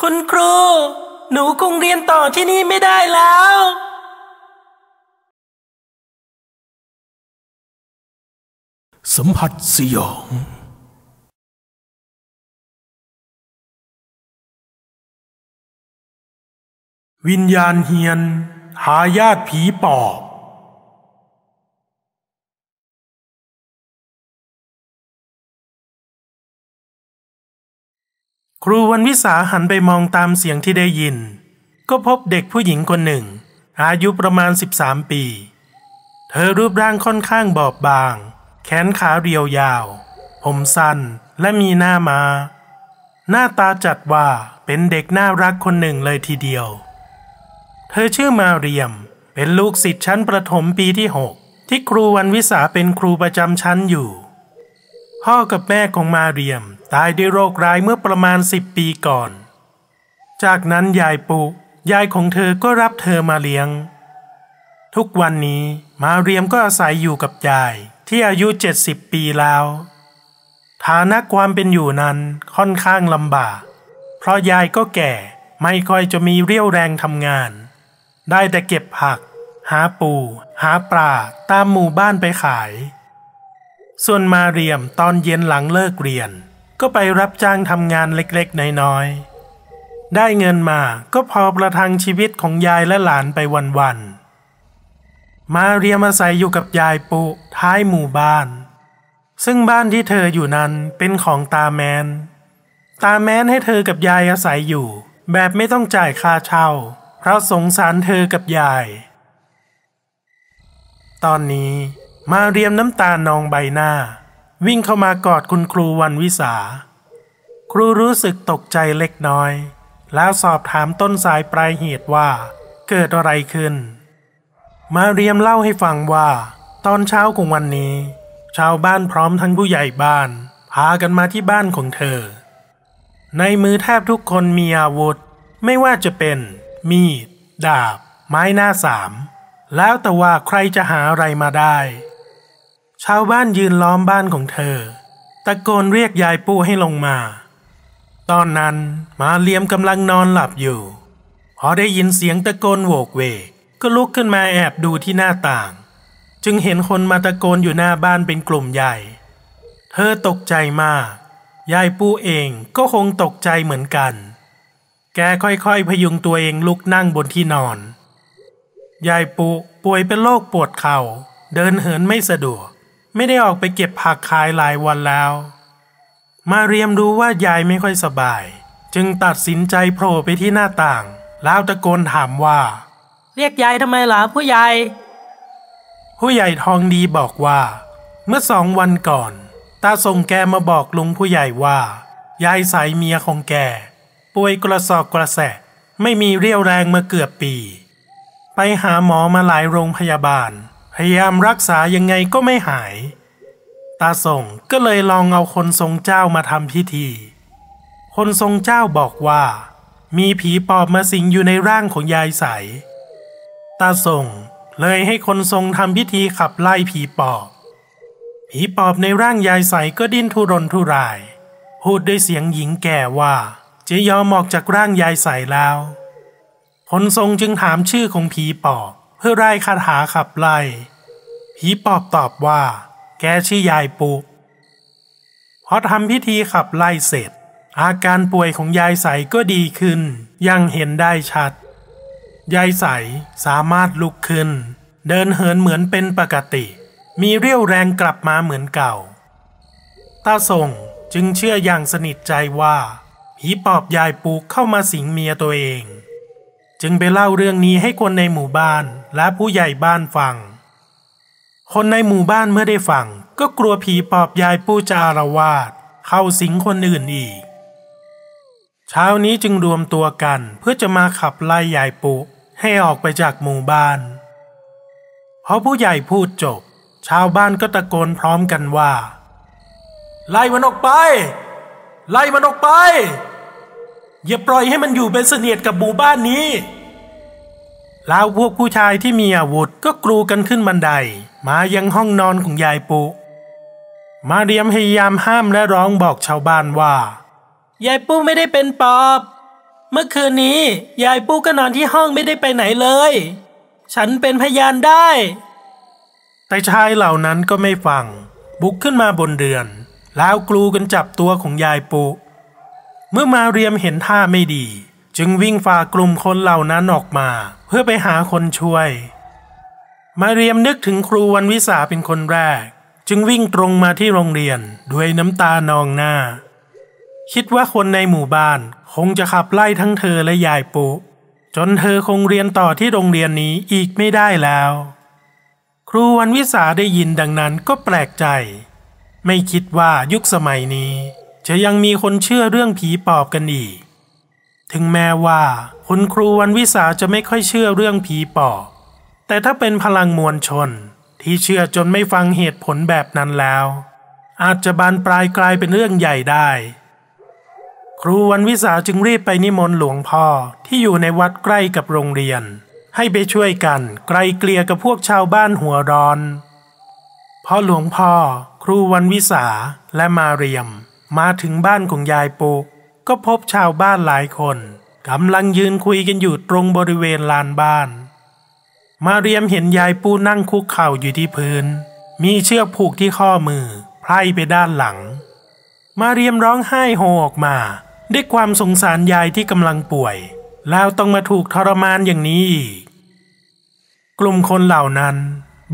คุณครู หนูคงเรียนต่อที่นี่ไม่ได้แล้ว สัมผัสสยอง วิญญาณเฮียน หาญาติผีปอบ ครูวันวิสาหันไปมองตามเสียงที่ได้ยิน ก็พบเด็กผู้หญิงคนหนึ่ง อายุประมาณ 13 ปี เธอรูปร่างค่อนข้างบอบบาง แขนขาเรียวยาว ผมสั้นและมีหน้ามา หน้าตาจัดว่าเป็นเด็กน่ารักคนหนึ่งเลยทีเดียว เธอชื่อมาเรียม เป็นลูกศิษย์ชั้นประถมปีที่6ที่ครูวันวิสาเป็นครูประจำชั้นอยู่ พ่อกับแม่ของมาเรียม ตายด้วยโรคร้ายเมื่อประมาณสิบปีก่อน จากนั้นยายปุยายของเธอก็รับเธอมาเลี้ยง ทุกวันนี้มาเรียมก็อาศัยอยู่กับยายที่อายุเจ็ดสิบปีแล้ว ฐานะความเป็นอยู่นั้นค่อนข้างลำบาก เพราะยายก็แก่ไม่ค่อยจะมีเรี่ยวแรงทำงาน ได้แต่เก็บผัก หาปู หาปลาตามหมู่บ้านไปขาย ส่วนมาเรียมตอนเย็นหลังเลิกเรียน ก็ไปรับจ้างทำงานเล็กๆ น้อยๆ ได้เงินมาก็พอประทังชีวิตของยายและหลานไปวันๆ มาเรียมอาศัยอยู่กับยายปุท้ายหมู่บ้าน ซึ่งบ้านที่เธออยู่นั้นเป็นของตาแมน ตาแมนให้เธอกับยายอาศัยอยู่ แบบไม่ต้องจ่ายค่าเช่า เพราะสงสารเธอกับยาย ตอนนี้มาเรียมน้ำตานองใบหน้า วิ่งเข้ามากอดคุณครูวันวิสา ครูรู้สึกตกใจเล็กน้อย แล้วสอบถามต้นสายปลายเหตุว่า เกิดอะไรขึ้น มาเรียมเล่าให้ฟังว่า ตอนเช้าของวันนี้ ชาวบ้านพร้อมทั้งผู้ใหญ่บ้าน พากันมาที่บ้านของเธอ ในมือแทบทุกคนมีอาวุธ ไม่ว่าจะเป็น มีด ดาบ ไม้หน้าสาม แล้วแต่ว่าใครจะหาอะไรมาได้ ชาวบ้านยืนล้อมบ้านของเธอ ตะโกนเรียกยายปู่ให้ลงมา ตอนนั้นมาเลียมกำลังนอนหลับอยู่ พอได้ยินเสียงตะโกนโวกเวกก็ลุกขึ้นมาแอบดูที่หน้าต่าง จึงเห็นคนมาตะโกนอยู่หน้าบ้านเป็นกลุ่มใหญ่ เธอตกใจมาก ยายปู่เองก็คงตกใจเหมือนกัน แกค่อยๆ พยุงตัวเองลุกนั่งบนที่นอน ยายปุป่วยเป็นโรคปวดเข่า เดินเหินไม่สะดวก ไม่ได้ออกไปเก็บผักขายหลายวันแล้ว มาเรียมรู้ว่ายายไม่ค่อยสบาย จึงตัดสินใจโผล่ไปที่หน้าต่าง แล้วตะโกนถามว่า เรียกยายทำไมล่ะผู้ใหญ่ ผู้ใหญ่ทองดีบอกว่า เมื่อสองวันก่อน ตาส่งแกมาบอกลุงผู้ใหญ่ว่า ยายสายเมียของแก ป่วยกระสอบกระแสะไม่มีเรี่ยวแรงมาเกือบปี ไปหาหมอมาหลายโรงพยาบาล พยายามรักษายังไงก็ไม่หาย ตาส่งก็เลยลองเอาคนทรงเจ้ามาทำพิธี คนทรงเจ้าบอกว่า มีผีปอบมาสิงอยู่ในร่างของยายใส ตาส่งเลยให้คนทรงทำพิธีขับไล่ผีปอบ ผีปอบในร่างยายใสก็ดิ้นทุรนทุราย พูดด้วยเสียงหญิงแก่ว่าจะยอมออกจากร่างยายใสแล้ว คนทรงจึงถามชื่อของผีปอบ พื่อไล่คาถาขับไล่ผีปอบตอบว่า แกชื่อยายปุพอทำพิธีขับไล่เสร็จ อาการป่วยของยายใสก็ดีขึ้น ยังเห็นได้ชัด ยายใสสามารถลุกขึ้น เดินเหินเหมือนเป็นปกติ มีเรี่ยวแรงกลับมาเหมือนเก่า ตาส่งจึงเชื่ออย่างสนิทใจว่า ผีปอบยายปูเข้ามาสิงเมียตัวเอง จึงไปเล่าเรื่องนี้ให้คนในหมู่บ้านและผู้ใหญ่บ้านฟัง คนในหมู่บ้านเมื่อได้ฟังก็กลัวผีปอบยายปูจะอารวาสเข้าสิงคนอื่นอีก เช้านี้จึงรวมตัวกันเพื่อจะมาขับไล่ยายปุให้ออกไปจากหมู่บ้านพอผู้ใหญ่พูดจบ ชาวบ้านก็ตะโกนพร้อมกันว่า ไล่มันออกไป ไล่มันออกไป อย่าปล่อยให้มันอยู่เป็นเสนียดกับหมู่บ้านนี้แล้วพวกผู้ชายที่มีอาวุธก็กรูกันขึ้นบันได มายังห้องนอนของยายปุมาเรียมพยายามห้ามและร้องบอกชาวบ้านว่า ยายปูไม่ได้เป็นปอบ เมื่อคืนนี้ ยายปูก็นอนที่ห้องไม่ได้ไปไหนเลย ฉันเป็นพยานได้ แต่ชายเหล่านั้นก็ไม่ฟัง บุกขึ้นมาบนเรือน แล้วกลูกันจับตัวของยายปุ เมื่อมาเรียมเห็นท่าไม่ดี จึงวิ่งฝ่ากลุ่มคนเหล่านั้นออกมา เพื่อไปหาคนช่วย มาเรียมนึกถึงครูวันวิสาเป็นคนแรก จึงวิ่งตรงมาที่โรงเรียนด้วยน้ำตานองหน้า คิดว่าคนในหมู่บ้านคงจะขับไล่ทั้งเธอและยายปุจนเธอคงเรียนต่อที่โรงเรียนนี้อีกไม่ได้แล้ว ครูวันวิสาได้ยินดังนั้นก็แปลกใจ ไม่คิดว่ายุคสมัยนี้ จะยังมีคนเชื่อเรื่องผีปอบกันอีก ถึงแม้ว่าคุณครูวันวิสาจะไม่ค่อยเชื่อเรื่องผีปอบ แต่ถ้าเป็นพลังมวลชนที่เชื่อจนไม่ฟังเหตุผลแบบนั้นแล้ว อาจจะบานปลายกลายเป็นเรื่องใหญ่ได้ ครูวันวิสาจึงรีบไปนิมนต์หลวงพ่อที่อยู่ในวัดใกล้กับโรงเรียน ให้ไปช่วยกันไกลเกลี่ยกับพวกชาวบ้านหัวร้อนพอหลวงพ่อ ครูวันวิสาและมาเรียม มาถึงบ้านของยายปุก็พบชาวบ้านหลายคนกำลังยืนคุยกันอยู่ตรงบริเวณลานบ้าน มาเรียมเห็นยายปูนั่งคุกเข่าอยู่ที่พื้น มีเชือกผูกที่ข้อมือไพร่ไปด้านหลัง มาเรียมร้องไห้โฮออกมาด้วยความสงสารยายที่กำลังป่วย แล้วต้องมาถูกทรมานอย่างนี้อีก กลุ่มคนเหล่านั้น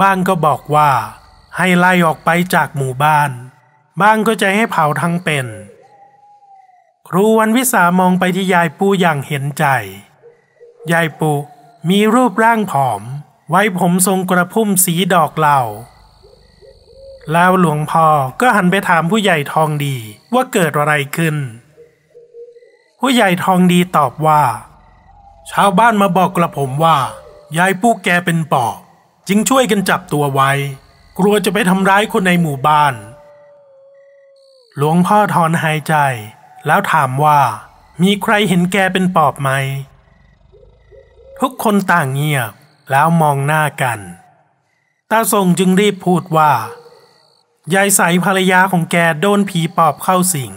บ้างก็บอกว่า ให้ไล่ออกไปจากหมู่บ้าน บ้างก็จะให้เผาทั้งเป็น ครูวันวิสามองไปที่ยายปูอย่างเห็นใจ ยายปูมีรูปร่างผอม ไว้ผมทรงกระพุ่มสีดอกเหล่าแล้วหลวงพ่อก็หันไปถามผู้ใหญ่ทองดีว่าเกิดอะไรขึ้น ผู้ใหญ่ทองดีตอบว่าชาวบ้านมาบอกกระผมว่า ยายปูแกเป็นปอบ จึงช่วยกันจับตัวไว้ กลัวจะไปทำร้ายคนในหมู่บ้าน หลวงพ่อถอนหายใจ แล้วถามว่า มีใครเห็นแกเป็นปอบไหม ทุกคนต่างเงียบแล้วมองหน้ากัน ตาทรงจึงรีบพูดว่ายายใสภรรยาของแกโดนผีปอบเข้าสิง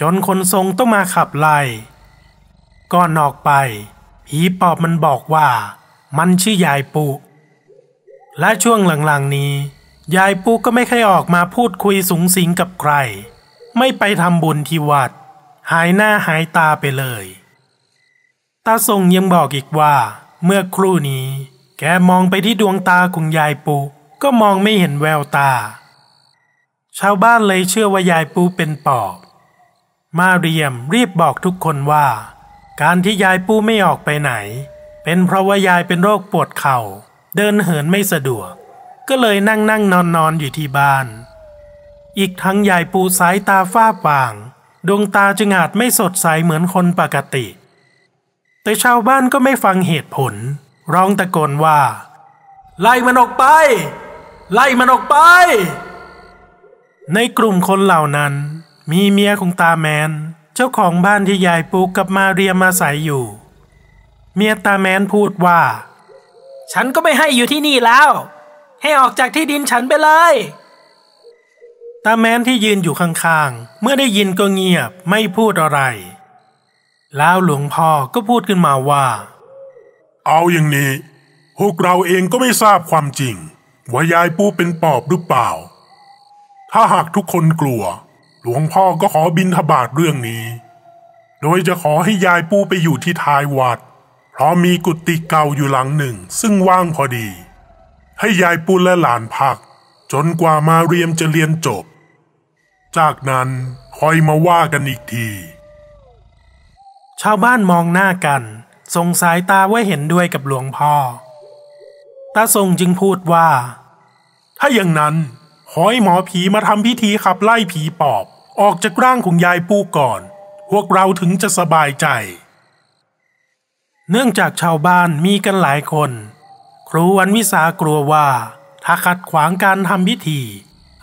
จนคนทรงต้องมาขับไล่ก่อนออกไป ผีปอบมันบอกว่า มันชื่อยายปุ และช่วงหลังๆนี้ ยายปุก็ไม่เคยออกมาพูดคุยสูงสิงกับใคร ไม่ไปทำบุญที่วัด หายหน้าหายตาไปเลยตาทรงยังบอกอีกว่า เมื่อครู่นี้ แกมองไปที่ดวงตาของยายปูก็มองไม่เห็นแววตา ชาวบ้านเลยเชื่อว่ายายปูเป็นปอบ มาเรียมรีบบอกทุกคนว่า การที่ยายปูไม่ออกไปไหน เป็นเพราะว่ายายเป็นโรคปวดเข่า เดินเหินไม่สะดวก ก็เลยนั่งนั่งนอนนอนอยู่ที่บ้าน อีกทั้งยายปูสายตาฝ้าฟาง ดวงตาจึงอาจไม่สดใสเหมือนคนปกติ แต่ชาวบ้านก็ไม่ฟังเหตุผล ร้องตะโกนว่า ไล่มันออกไป ไล่มันออกไป ในกลุ่มคนเหล่านั้น มีเมียของตาแมน เจ้าของบ้านที่ยายปูกับมาเรียมาใส่อยู่ เมียตาแมนพูดว่า ฉันก็ไม่ให้อยู่ที่นี่แล้ว ให้ออกจากที่ดินฉันไปเลย ตาแมนที่ยืนอยู่ข้างๆ เมื่อได้ยินก็เงียบไม่พูดอะไร แล้วหลวงพ่อก็พูดขึ้นมาว่า เอาอย่างนี้ พวกเราเองก็ไม่ทราบความจริง ว่ายายปูเป็นปอบหรือเปล่า ถ้าหากทุกคนกลัว หลวงพ่อก็ขอบินทบาทเรื่องนี้ โดยจะขอให้ยายปูไปอยู่ที่ท้ายวัด เพราะมีกุฏิเก่าอยู่หลังหนึ่ง ซึ่งว่างพอดี ให้ยายปูและหลานพักจนกว่ามาเรียมจะเรียนจบ จากนั้นคอยมาว่ากันอีกที ชาวบ้านมองหน้ากันส่งสายตาว่าเห็นด้วยกับหลวงพ่อ ตาทรงจึงพูดว่า ถ้าอย่างนั้นขอให้หมอผีมาทำพิธีขับไล่ผีปอบ ออกจากร่างของยายปูก่อน พวกเราถึงจะสบายใจ เนื่องจากชาวบ้านมีกันหลายคน ครูวันวิสากลัวว่า ถ้าขัดขวางการทำพิธี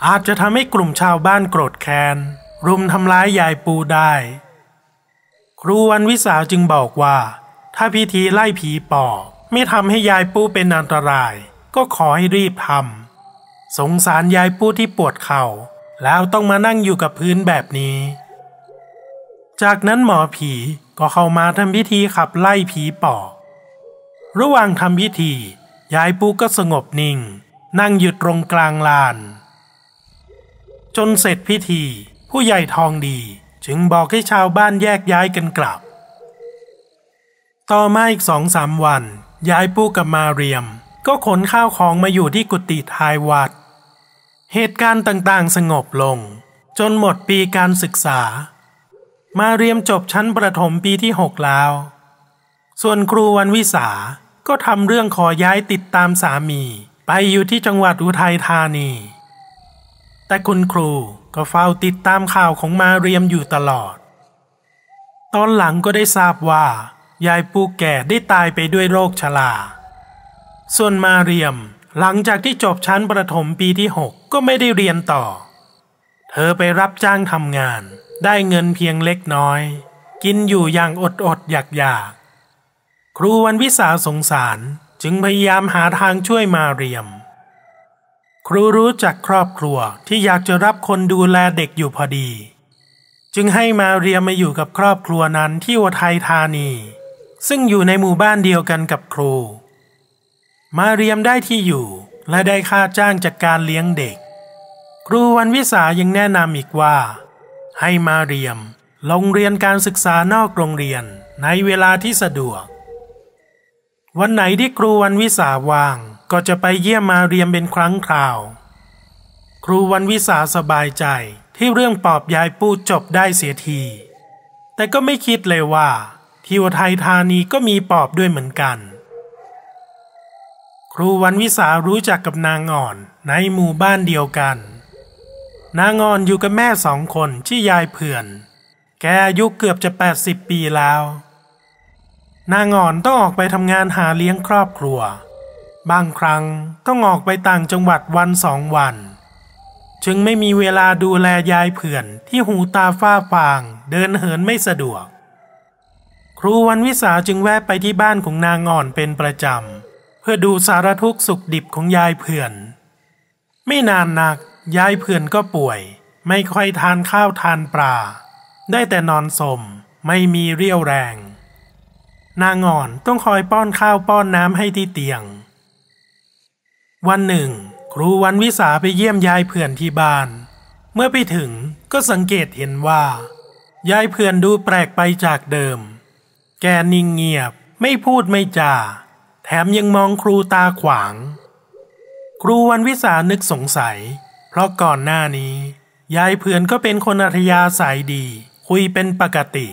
อาจจะทำให้กลุ่มชาวบ้านโกรธแค้นรุมทำร้ายยายปูได้ ครูวันวิสาจึงบอกว่า ถ้าพิธีไล่ผีปอบไม่ทำให้ยายปูเป็นอันตราย ก็ขอให้รีบทำสงสารยายปูที่ปวดเข่า แล้วต้องมานั่งอยู่กับพื้นแบบนี้ จากนั้นหมอผีก็เข้ามาทำพิธีขับไล่ผีปอบระหว่างทำพิธี ยายปูก็สงบนิ่ง นั่งหยุดตรงกลางลาน จนเสร็จพิธี ผู้ใหญ่ทองดีจึงบอกให้ชาวบ้านแยกย้ายกันกลับ ต่อมาอีกสองสามวันยายปูกับมาเรียม ก็ขนข้าวของมาอยู่ที่กุฏิท้ายวัด เหตุการณ์ต่างๆสงบลง จนหมดปีการศึกษา มาเรียมจบชั้นประถมปีที่หกแล้ว ส่วนครูวันวิสาก็ทำเรื่องขอย้ายติดตามสามี ไปอยู่ที่จังหวัดอุทัยธานี แต่คุณครูก็เฝ้าติดตามข่าวของมาเรียมอยู่ตลอด ตอนหลังก็ได้ทราบว่า ยายปูแก่ได้ตายไปด้วยโรคชราส่วนมาเรียมหลังจากที่จบชั้นประถมปีที่หกก็ไม่ได้เรียนต่อ เธอไปรับจ้างทำงาน ได้เงินเพียงเล็กน้อย กินอยู่อย่างอดอดอยากอยากครูวันวิสาสงสารจึงพยายามหาทางช่วยมาเรียม ครูรู้จักครอบครัวที่อยากจะรับคนดูแลเด็กอยู่พอดี จึงให้มาเรียมมาอยู่กับครอบครัวนั้นที่อุทัยธานี ซึ่งอยู่ในหมู่บ้านเดียวกันกับครู มาเรียมได้ที่อยู่และได้ค่าจ้างจากการเลี้ยงเด็ก ครูวันวิสายังแนะนำอีกว่า ให้มาเรียมลงเรียนการศึกษานอกโรงเรียนในเวลาที่สะดวก วันไหนที่ครูวันวิสาว่าง ก็จะไปเยี่ยมมาเรียมเป็นครั้งคราว ครูวันวิสาสบายใจที่เรื่องปอบยายปูจบได้เสียที แต่ก็ไม่คิดเลยว่า ที่อุทัยธานีก็มีปอบด้วยเหมือนกัน ครูวันวิสารู้จักกับนางอ่อนในหมู่บ้านเดียวกัน นางอ่อนอยู่กับแม่สองคนที่ยายเผื่อน แกอายุเกือบจะ 80 ปีแล้ว นางอ่อนต้องออกไปทำงานหาเลี้ยงครอบครัว บางครั้งต้องออกไปต่างจังหวัดวันสองวัน จึงไม่มีเวลาดูแลยายเผื่อนที่หูตาฝ้าฟางเดินเหินไม่สะดวก ครูวันวิสาจึงแวะไปที่บ้านของนางอ่อนเป็นประจำ เพื่อดูสารทุกข์สุขดิบของยายเผื่อน ไม่นานนักยายเผื่อนก็ป่วย ไม่ค่อยทานข้าวทานปลาได้แต่นอนสมไม่มีเรี่ยวแรง นางอ่อนต้องคอยป้อนข้าวป้อนน้ำให้ที่เตียง วันหนึ่ง ครูวันวิสาไปเยี่ยมยายเผื่อนที่บ้าน เมื่อไปถึงก็สังเกตเห็นว่า ยายเผื่อนดูแปลกไปจากเดิม แกนิ่งเงียบไม่พูดไม่จา แถมยังมองครูตาขวาง ครูวันวิสานึกสงสัย เพราะก่อนหน้านี้ ยายเผื่อนก็เป็นคนอัธยาศัยดี คุยเป็นปกติ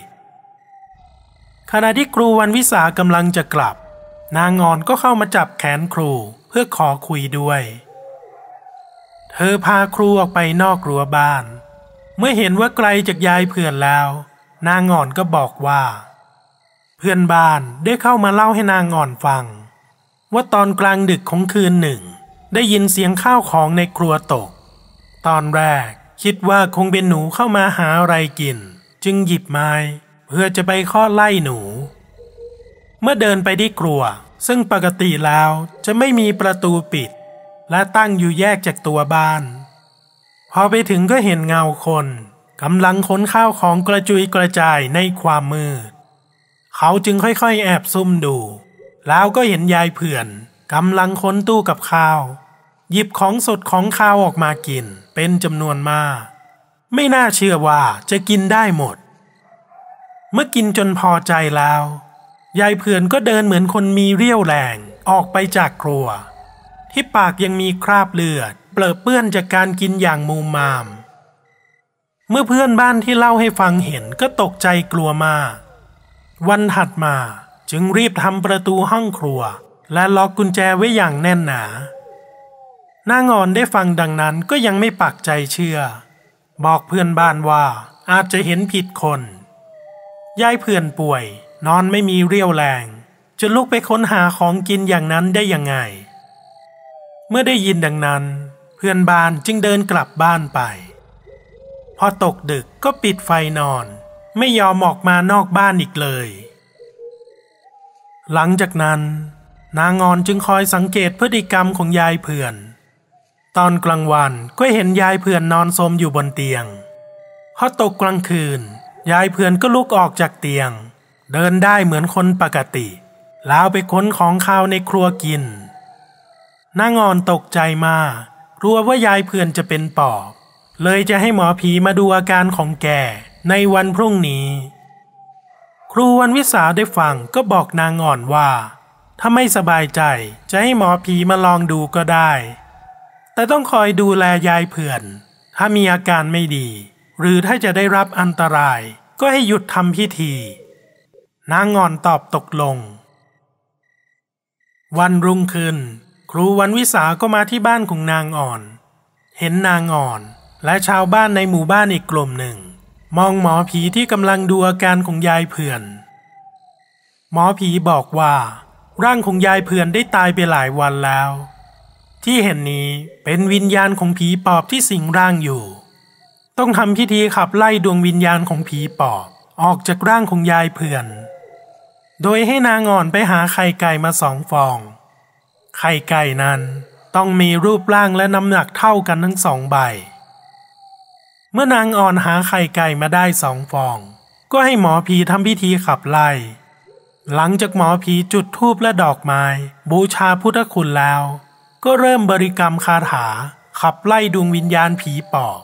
ขณะที่ครูวันวิสากำลังจะกลับ นางงอนก็เข้ามาจับแขนครูเพื่อขอคุยด้วย เธอพาครูออกไปนอกรั้วบ้าน เมื่อเห็นว่าไกลจากยายเพื่อนแล้ว นางงอนก็บอกว่า เพื่อนบ้านได้เข้ามาเล่าให้นางงอนฟัง ว่าตอนกลางดึกของคืนหนึ่ง ได้ยินเสียงข้าวของในครัวตก ตอนแรกคิดว่าคงเป็นหนูเข้ามาหาอะไรกิน จึงหยิบไม้ เพื่อจะไปข้อไล่หนู เมื่อเดินไปที่ครัว ซึ่งปกติแล้วจะไม่มีประตูปิด และตั้งอยู่แยกจากตัวบ้าน พอไปถึงก็เห็นเงาคนกำลังขนข้าวของกระจุยกระจายในความมืด เขาจึงค่อยๆ แอบซุ่มดู แล้วก็เห็นยายเผื่อนกำลังค้นตู้กับข้าว หยิบของสดของข้าวออกมากินเป็นจำนวนมาก ไม่น่าเชื่อว่าจะกินได้หมด เมื่อกินจนพอใจแล้ว ยายเผื่อนก็เดินเหมือนคนมีเรี่ยวแรงออกไปจากครัว ที่ปากยังมีคราบเลือด เปลอะเปื้อนจากการกินอย่างมูมาม เมื่อเพื่อนบ้านที่เล่าให้ฟังเห็นก็ตกใจกลัวมาก วันถัดมาจึงรีบทำประตูห้องครัว และล็อกกุญแจไว้อย่างแน่นหนานางอ่อนได้ฟังดังนั้นก็ยังไม่ปักใจเชื่อ บอกเพื่อนบ้านว่าอาจจะเห็นผิดคน ยายเพื่อนป่วย นอนไม่มีเรี่ยวแรง จะลุกไปค้นหาของกินอย่างนั้นได้ยังไง เมื่อได้ยินดังนั้น เพื่อนบ้านจึงเดินกลับบ้านไป พอตกดึกก็ปิดไฟนอน ไม่ยอมออกมานอกบ้านอีกเลย หลังจากนั้น นางงอนจึงคอยสังเกตพฤติกรรมของยายเพื่อน ตอนกลางวันก็เห็นยายเพื่อนนอนสมอยู่บนเตียงพอตกกลางคืน ยายเพื่อนก็ลุกออกจากเตียง เดินได้เหมือนคนปกติ แล้วไปค้นของข้าวในครัวกินนางอ่อนตกใจมากกลัวว่ายายเพื่อนจะเป็นปอบ เลยจะให้หมอผีมาดูอาการของแกในวันพรุ่งนี้ ครูวันวิสาได้ฟังก็บอกนางอ่อนว่า ถ้าไม่สบายใจจะให้หมอผีมาลองดูก็ได้ แต่ต้องคอยดูแลยายเพื่อน ถ้ามีอาการไม่ดี หรือถ้าจะได้รับอันตรายก็ให้หยุดทำพิธี นางอ่อนตอบตกลง วันรุ่งขึ้น ครูวันวิสาก็มาที่บ้านของนางอ่อน เห็นนางอ่อนและชาวบ้านในหมู่บ้านอีกกลุ่มหนึ่ง มองหมอผีที่กำลังดูอาการของยายเพื่อน หมอผีบอกว่า ร่างของยายเพื่อนได้ตายไปหลายวันแล้ว ที่เห็นนี้เป็นวิญญาณของผีปอบที่สิงร่างอยู่ ต้องทำพิธีขับไล่ดวงวิญญาณของผีปอบออกจากร่างของยายเพื่อน โดยให้นางอ่อนไปหาไข่ไก่มาสองฟอง ไข่ไก่นั้นต้องมีรูปร่างและน้ำหนักเท่ากันทั้งสองใบ เมื่อนางอ่อนหาไข่ไก่มาได้สองฟอง ก็ให้หมอผีทำพิธีขับไล่ หลังจากหมอผีจุดธูปและดอกไม้ บูชาพุทธคุณแล้ว ก็เริ่มบริกรรมคาถาขับไล่ดวงวิญญาณผีปอบ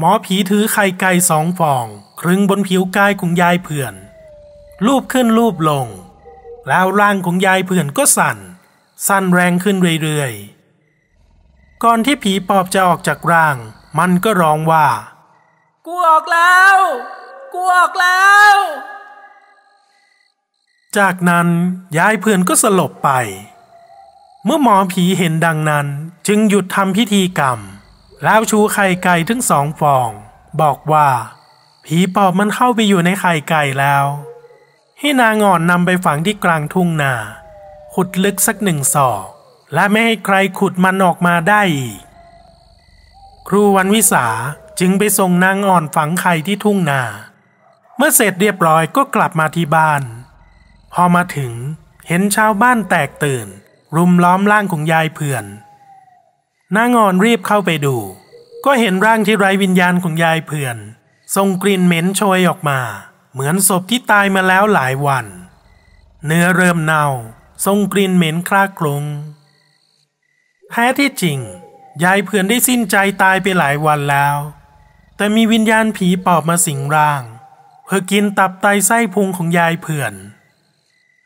หมอผีถือไข่ไก่สองฟอง ครึงบนผิวกายของยายเผื่อนรูปขึ้นรูปลง แล้วร่างของยายเผื่อนก็สั่น สั่นแรงขึ้นเรื่อยๆ ก่อนที่ผีปอบจะออกจากร่าง มันก็ร้องว่า กูออกแล้ว กูออกแล้ว จากนั้นยายเพื่อนก็สลบไป เมื่อหมอผีเห็นดังนั้นจึงหยุดทำพิธีกรรม แล้วชูไข่ไก่ทั้งสองฟอง บอกว่า ผีปอบมันเข้าไปอยู่ในไข่ไก่แล้ว ให้นางอ่อนนำไปฝังที่กลางทุ่งนา ขุดลึกสักหนึ่งศอก และไม่ให้ใครขุดมันออกมาได้อีก ครูวันวิสาจึงไปส่งนางอ่อนฝังไข่ที่ทุ่งนา เมื่อเสร็จเรียบร้อยก็กลับมาที่บ้าน พอมาถึงเห็นชาวบ้านแตกตื่น รุมล้อมร่างของยายเพื่อน นางอ่อนรีบเข้าไปดู ก็เห็นร่างที่ไร้วิญญาณของยายเพื่อนส่งกลิ่นเหม็นโชยออกมา เหมือนศพที่ตายมาแล้วหลายวัน เนื้อเริ่มเน่าส่งกลิ่นเหม็นคลากคลุ้งแท้ที่จริง ยายเพื่อนได้สิ้นใจตายไปหลายวันแล้ว แต่มีวิญญาณผีปอบมาสิงร่าง เพื่อกินตับไตไส้พุงของยายเพื่อน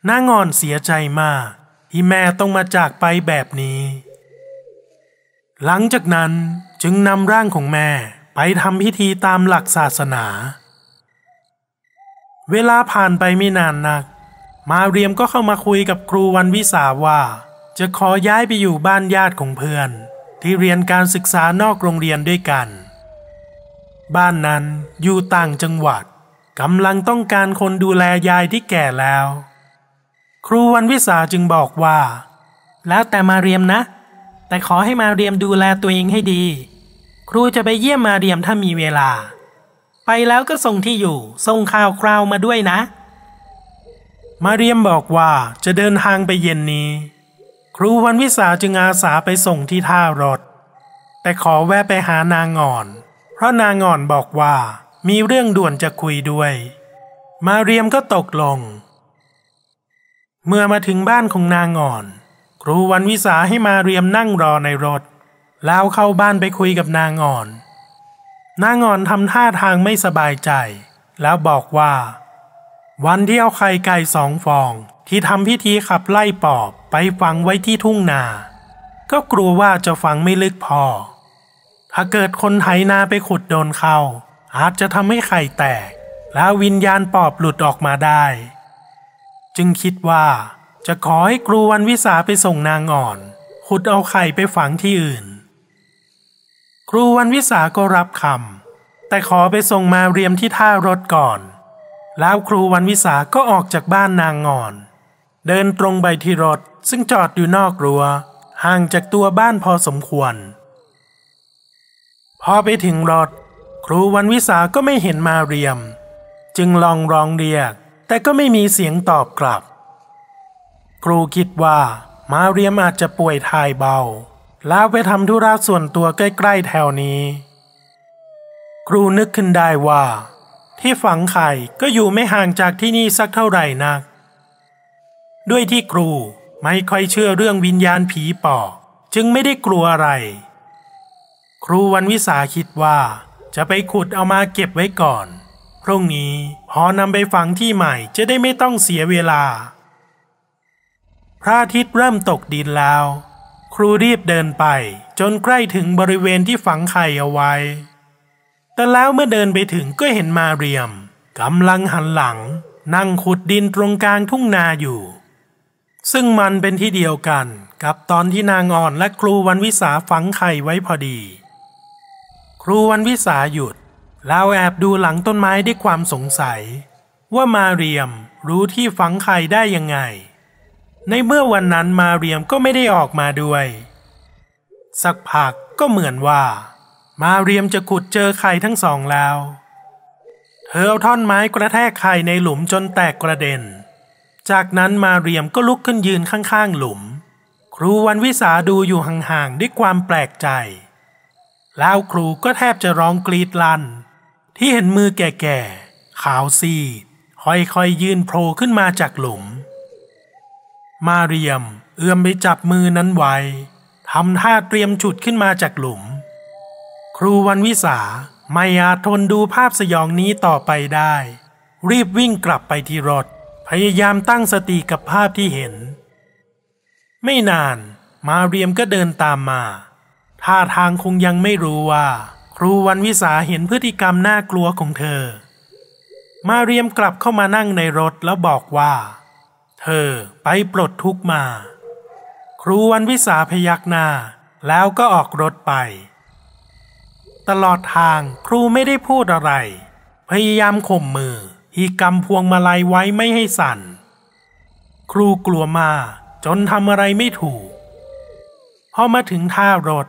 นางอ่อนเสียใจมากที่แม่ต้องมาจากไปแบบนี้ หลังจากนั้นจึงนำร่างของแม่ไปทำพิธีตามหลักศาสนา เวลาผ่านไปไม่นานนัก มาเรียมก็เข้ามาคุยกับครูวันวิสาว่า จะขอย้ายไปอยู่บ้านญาติของเพื่อน ที่เรียนการศึกษานอกโรงเรียนด้วยกัน บ้านนั้นอยู่ต่างจังหวัดกำลังต้องการคนดูแลยายที่แก่แล้ว ครูวันวิสาจึงบอกว่า แล้วแต่มาเรียมนะ แต่ขอให้มาเรียมดูแลตัวเองให้ดี ครูจะไปเยี่ยมมาเรียมถ้ามีเวลา ไปแล้วก็ส่งที่อยู่ ส่งข่าวคราวมาด้วยนะ มาเรียมบอกว่าจะเดินทางไปเย็นนี้ ครูวันวิสาจึงอาสาไปส่งที่ท่ารถ แต่ขอแวะไปหานางอ่อน เพราะนางอ่อนบอกว่ามีเรื่องด่วนจะคุยด้วย มาเรียมก็ตกลง เมื่อมาถึงบ้านของนางอ่อน ครูวันวิสาให้มาเรียมนั่งรอในรถ แล้วเข้าบ้านไปคุยกับนางอ่อน นางอ่อนทำท่าทางไม่สบายใจ แล้วบอกว่า วันที่เอาไข่ไก่สองฟอง ที่ทำพิธีขับไล่ปอบไปฝังไว้ที่ทุ่งนา ก็กลัวว่าจะฝังไม่ลึกพอ ถ้าเกิดคนไถนาไปขุดโดนเขาอาจจะทำให้ไข่แตก แล้ววิญญาณปอบหลุดออกมาได้ จึงคิดว่า จะขอให้ครูวันวิสาไปส่งนางอ่อน ขุดเอาไข่ไปฝังที่อื่น ครูวันวิสาก็รับคำแต่ขอไปส่งมาเรียมที่ท่ารถก่อน แล้วครูวันวิสาก็ออกจากบ้านนางอ่อน เดินตรงไปที่รถซึ่งจอดอยู่นอกรั้ว ห่างจากตัวบ้านพอสมควร พอไปถึงรถ ครูวันวิสาก็ไม่เห็นมาเรียม จึงลองร้องเรียก แต่ก็ไม่มีเสียงตอบกลับ ครูคิดว่า มาเรียมอาจจะป่วยทายเบาแล้วไปทำธุระส่วนตัวใกล้ๆแถวนี้ ครูนึกขึ้นได้ว่า ที่ฝังไข่ก็อยู่ไม่ห่างจากที่นี่สักเท่าไหร่นัก ด้วยที่ครูไม่ค่อยเชื่อเรื่องวิญญาณผีปอบจึงไม่ได้กลัวอะไร ครูวันวิสาคิดว่า จะไปขุดเอามาเก็บไว้ก่อน พรุ่งนี้พอนำไปฝังที่ใหม่จะได้ไม่ต้องเสียเวลา พระอาทิตย์เริ่มตกดินแล้ว ครูรีบเดินไปจนใกล้ถึงบริเวณที่ฝังไข่เอาไว้ แต่แล้วเมื่อเดินไปถึงก็เห็นมาเรียมกำลังหันหลัง นั่งขุดดินตรงกลางทุ่งนาอยู่ ซึ่งมันเป็นที่เดียวกันกับตอนที่นางอ่อนและครูวันวิสาฝังไข่ไว้พอดี ครูวันวิสาหยุดแล้วแอบดูหลังต้นไม้ด้วยความสงสัย ว่ามาเรียมรู้ที่ฝังไข่ได้ยังไง ในเมื่อวันนั้นมาเรียมก็ไม่ได้ออกมาด้วย สักพักก็เหมือนว่า มาเรียมจะขุดเจอไข่ทั้งสองแล้ว เธอเอาท่อนไม้กระแทกไข่ในหลุมจนแตกกระเด็น จากนั้นมาเรียมก็ลุกขึ้นยืนข้างๆหลุม ครูวันวิสาดูอยู่ห่างๆด้วยความแปลกใจ แล้วครูก็แทบจะร้องกรีดลั่น ที่เห็นมือแก่ๆขาวซีดค่อยๆยืนโผล่ขึ้นมาจากหลุม มาเรียม เอื้อมไปจับมือนั้นไว้ทำท่าเตรียมฉุดขึ้นมาจากหลุม ครูวันวิสาไม่อาจทนดูภาพสยองนี้ต่อไปได้ รีบวิ่งกลับไปที่รถ พยายามตั้งสติกับภาพที่เห็น ไม่นานมาเรียมก็เดินตามมาท่าทางคงยังไม่รู้ว่า ครูวันวิสาเห็นพฤติกรรมน่ากลัวของเธอ มาเรียมกลับเข้ามานั่งในรถแล้วบอกว่า เธอไปปลดทุกมา ครูวันวิสาพยักหน้า แล้วก็ออกรถไป ตลอดทางครูไม่ได้พูดอะไร พยายามข่มมือที่กำพวงมาลัยไว้ไม่ให้สั่น ครูกลัวมาจนทำอะไรไม่ถูก พอมาถึงท่ารถ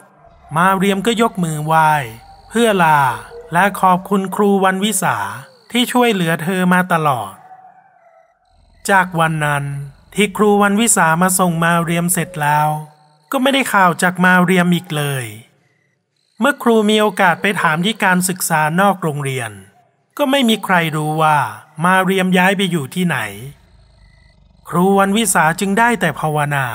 มาเรียมก็ยกมือไหว้ เพื่อลาและขอบคุณครูวันวิสาที่ช่วยเหลือเธอมาตลอด จากวันนั้นที่ครูวันวิสามาส่งมาเรียมเสร็จแล้ว ก็ไม่ได้ข่าวจากมาเรียมอีกเลย เมื่อครูมีโอกาสไปถามที่การศึกษานอกโรงเรียน ก็ไม่มีใครรู้ว่ามาเรียมย้ายไปอยู่ที่ไหน ครูวันวิสาจึงได้แต่ภาวนา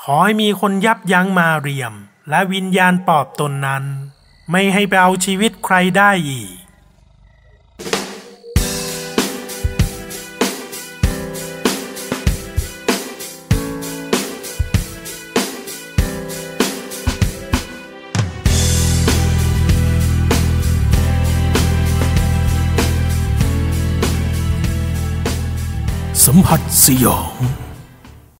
ขอให้มีคนยับยั้งมาเรียม และวิญญาณปอบตนนั้น ไม่ให้ไปเอาชีวิตใครได้อีก สัมผัสสยอง